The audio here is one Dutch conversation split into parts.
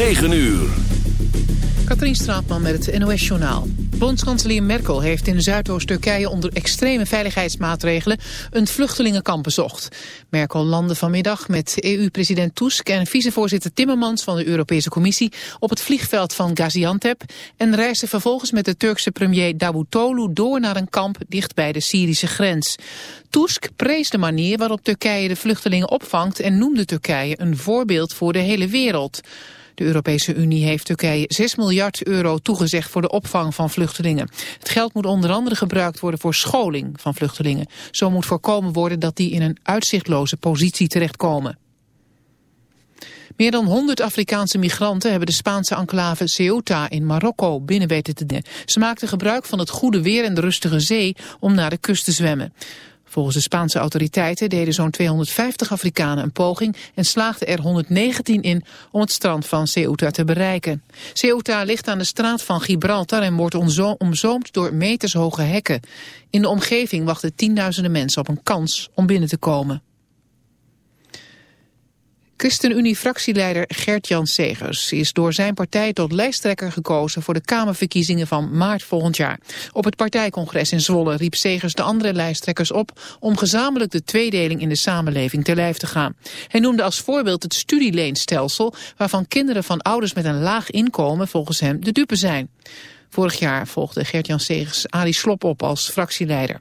9 uur. Katrien Straatman met het NOS-journaal. Bondskanselier Merkel heeft in Zuidoost-Turkije onder extreme veiligheidsmaatregelen een vluchtelingenkamp bezocht. Merkel landde vanmiddag met EU-president Tusk en vicevoorzitter Timmermans van de Europese Commissie op het vliegveld van Gaziantep en reisde vervolgens met de Turkse premier Davutoglu door naar een kamp dicht bij de Syrische grens. Tusk prees de manier waarop Turkije de vluchtelingen opvangt en noemde Turkije een voorbeeld voor de hele wereld. De Europese Unie heeft Turkije 6 miljard euro toegezegd voor de opvang van vluchtelingen. Het geld moet onder andere gebruikt worden voor scholing van vluchtelingen. Zo moet voorkomen worden dat die in een uitzichtloze positie terechtkomen. Meer dan 100 Afrikaanse migranten hebben de Spaanse enclave Ceuta in Marokko binnen weten te. Ze maakten gebruik van het goede weer en de rustige zee om naar de kust te zwemmen. Volgens de Spaanse autoriteiten deden zo'n 250 Afrikanen een poging en slaagden er 119 in om het strand van Ceuta te bereiken. Ceuta ligt aan de straat van Gibraltar en wordt omzoomd door metershoge hekken. In de omgeving wachten tienduizenden mensen op een kans om binnen te komen. ChristenUnie-fractieleider Gert-Jan Segers is door zijn partij tot lijsttrekker gekozen voor de Kamerverkiezingen van maart volgend jaar. Op het partijcongres in Zwolle riep Segers de andere lijsttrekkers op om gezamenlijk de tweedeling in de samenleving te lijf te gaan. Hij noemde als voorbeeld het studieleenstelsel waarvan kinderen van ouders met een laag inkomen volgens hem de dupe zijn. Vorig jaar volgde Gert-Jan Segers Ali Slop op als fractieleider.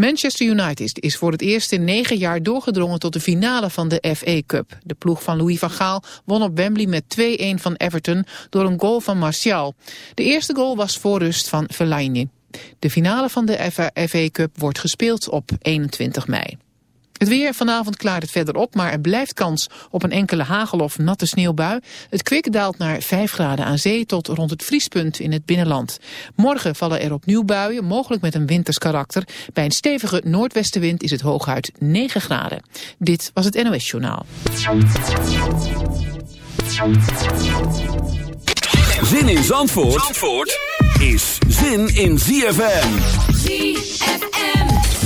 Manchester United is voor het eerst in negen jaar doorgedrongen tot de finale van de FA Cup. De ploeg van Louis van Gaal won op Wembley met 2-1 van Everton door een goal van Martial. De eerste goal was voor rust van Fellaini. De finale van de FA Cup wordt gespeeld op 21 mei. Het weer, vanavond klaart het verder op, maar er blijft kans op een enkele hagel- of natte sneeuwbui. Het kwik daalt naar 5 graden aan zee tot rond het vriespunt in het binnenland. Morgen vallen er opnieuw buien, mogelijk met een winters karakter. Bij een stevige noordwestenwind is het hooguit 9 graden. Dit was het NOS Journaal. Zin in Zandvoort, Zandvoort is zin in ZFM. ZFM.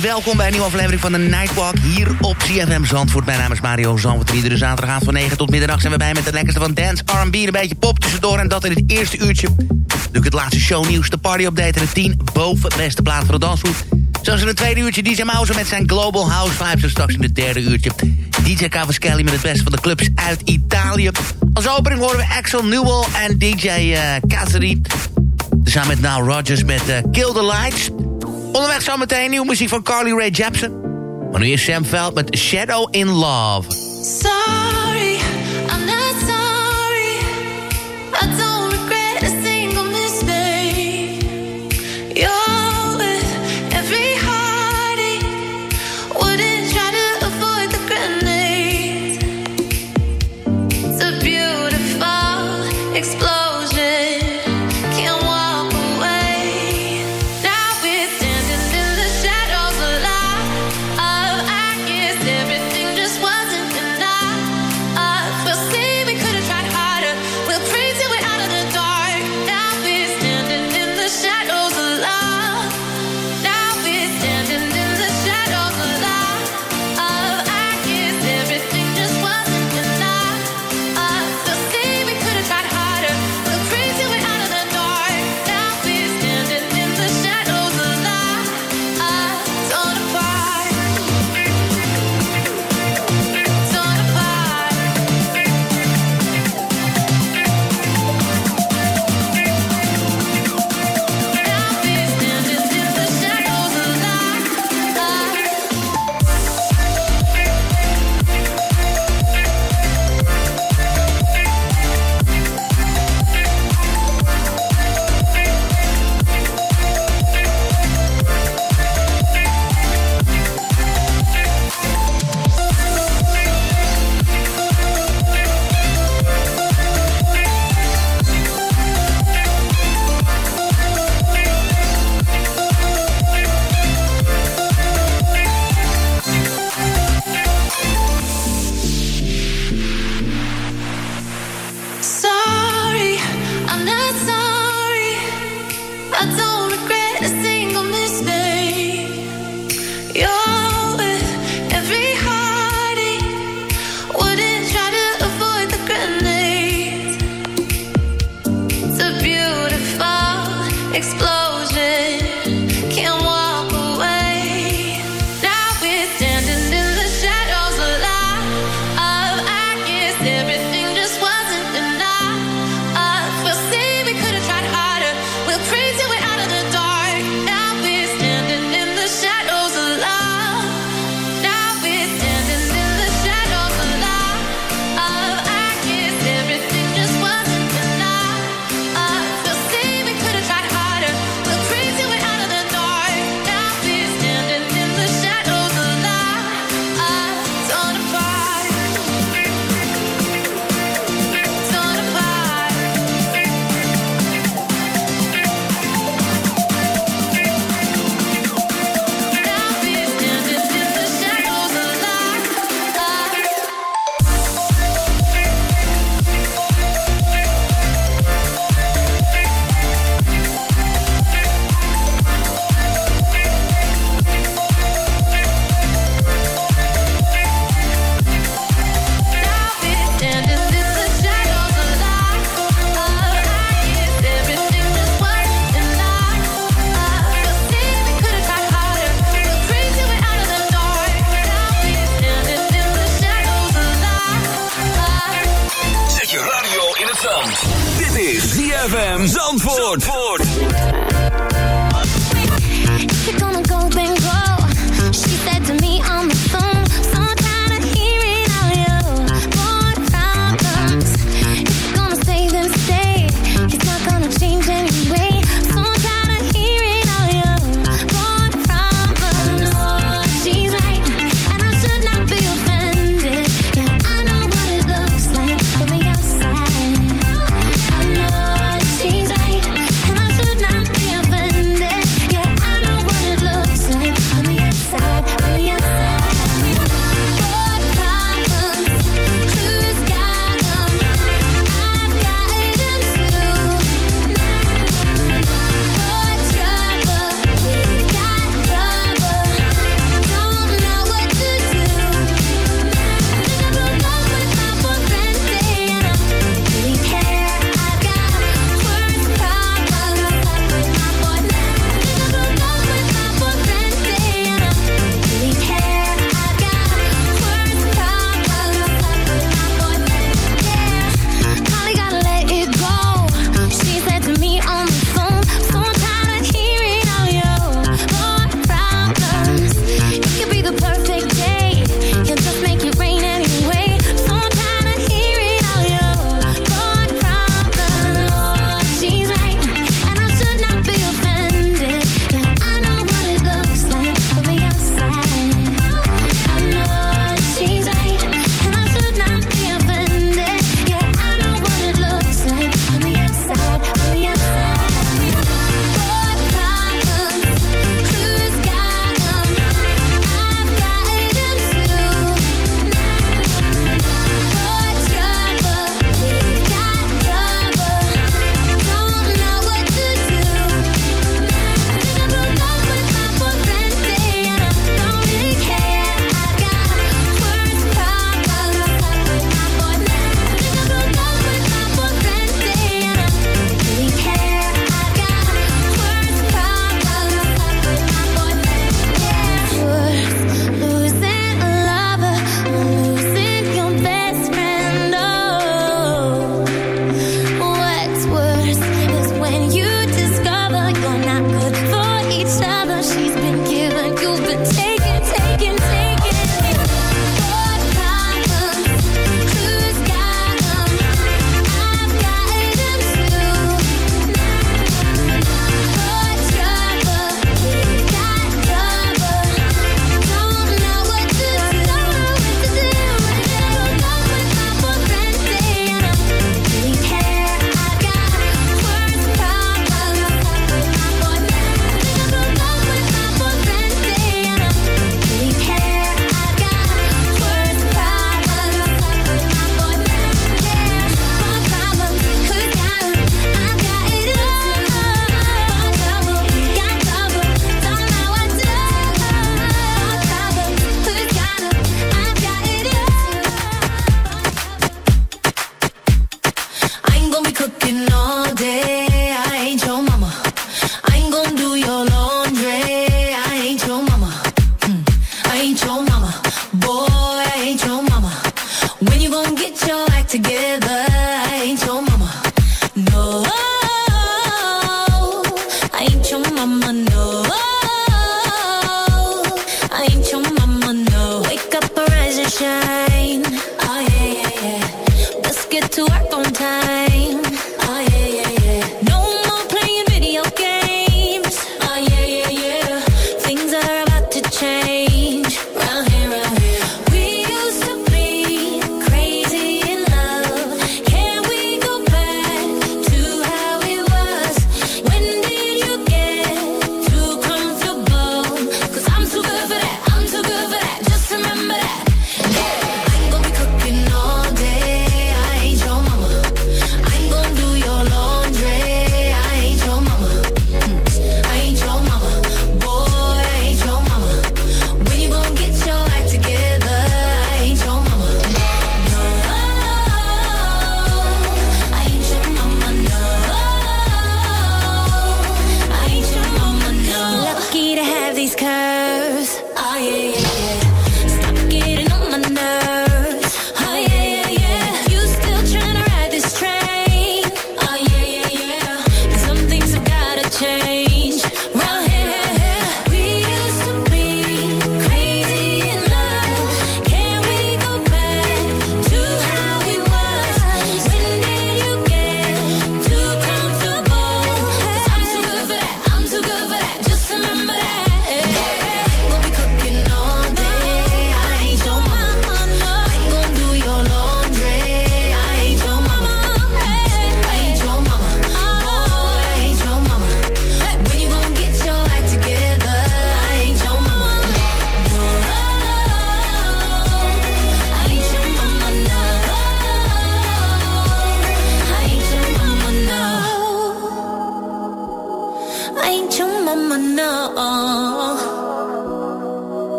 welkom bij een nieuwe aflevering van de Nightwalk hier op CFM Zandvoort. Mijn naam is Mario Zandvoort. Iedere zaterdagavond van 9 tot middernacht zijn we bij met het lekkerste van dance, R&B, een beetje pop tussendoor. En dat in het eerste uurtje. Natuurlijk het laatste shownieuws, de party-update en de 10 boven beste plaats voor de dansvoet. Zoals in het tweede uurtje DJ Mouse met zijn Global House Vibes. En straks in het derde uurtje DJ Cavaschelli met het beste van de clubs uit Italië. Als opening horen we Axel Newell en DJ uh, eh, Cassidy. Samen met Now Rogers met eh, Kill the Lights. Onderweg zometeen nieuwe muziek van Carly Rae Jepsen. Maar nu is Sam Veld met Shadow in Love. Sorry.